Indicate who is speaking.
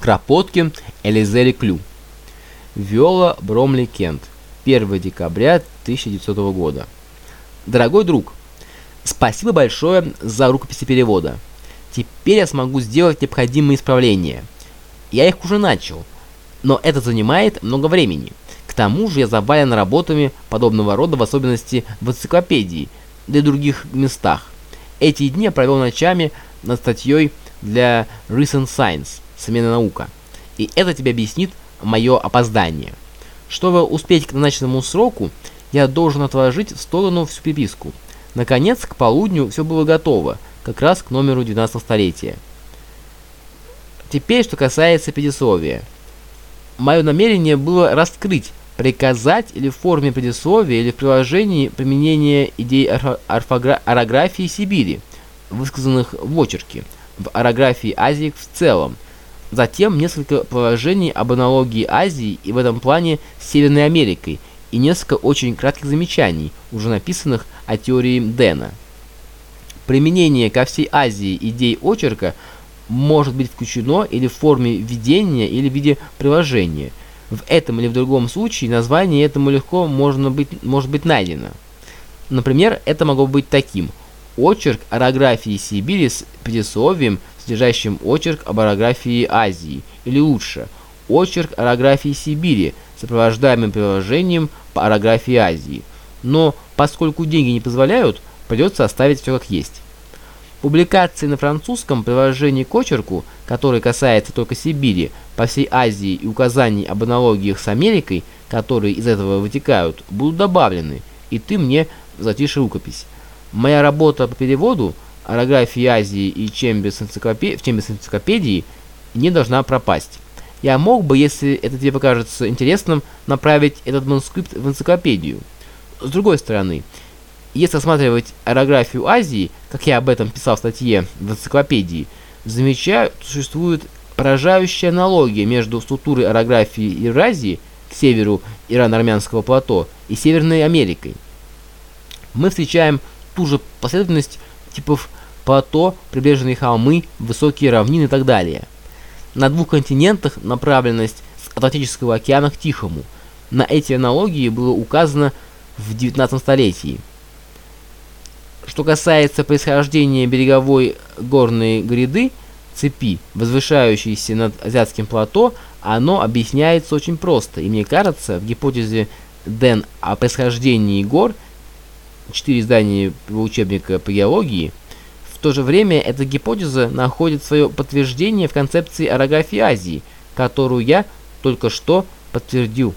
Speaker 1: Кропоткин Элизери Клю. Виола Бромли Кент. 1 декабря 1900 года. Дорогой друг, спасибо большое за рукописи перевода. Теперь я смогу сделать необходимые исправления. Я их уже начал, но это занимает много времени. К тому же я завален работами подобного рода, в особенности в энциклопедии, да и других местах. Эти дни я провел ночами над статьей для Recent Science, современная наука. И это тебе объяснит мое опоздание. Чтобы успеть к назначенному сроку, я должен отложить в сторону всю переписку. Наконец, к полудню все было готово, как раз к номеру 12 столетия. Теперь, что касается предисловия. Мое намерение было раскрыть, приказать или в форме предисловия, или в приложении применение идей орографии Сибири, высказанных в очерке, в орографии Азии в целом, Затем несколько положений об аналогии Азии и в этом плане с Северной Америкой и несколько очень кратких замечаний, уже написанных о теории Дэна. Применение ко всей Азии идей очерка может быть включено или в форме введения, или в виде приложения. В этом или в другом случае название этому легко можно быть, может быть найдено. Например, это могло быть таким. Очерк орографии Сибири с предисловием содержащим очерк об орографии Азии, или лучше, очерк орографии Сибири, сопровождаемым приложением по орографии Азии. Но поскольку деньги не позволяют, придется оставить все как есть. Публикации на французском приложении к очерку, который касается только Сибири, по всей Азии и указаний об аналогиях с Америкой, которые из этого вытекают, будут добавлены, и ты мне затишь рукопись. Моя работа по переводу – орографии Азии и чем без энциклопедии, не должна пропасть. Я мог бы, если это тебе покажется интересным, направить этот манускрипт в энциклопедию. С другой стороны, если рассматривать орографию Азии, как я об этом писал в статье в энциклопедии, замечаю, существует поражающая аналогия между структурой орографии Евразии к северу Ирано-Армянского плато и Северной Америкой. Мы встречаем ту же последовательность типов плато, прибрежные холмы, высокие равнины и так далее. На двух континентах направленность с Атлантического океана к Тихому. На эти аналогии было указано в 19 столетии. Что касается происхождения береговой горной гряды, цепи, возвышающейся над азиатским плато, оно объясняется очень просто, и мне кажется, в гипотезе Дэн о происхождении гор, четыре издания учебника по геологии, в то же время эта гипотеза находит свое подтверждение в концепции орографии Азии, которую я только что подтвердил.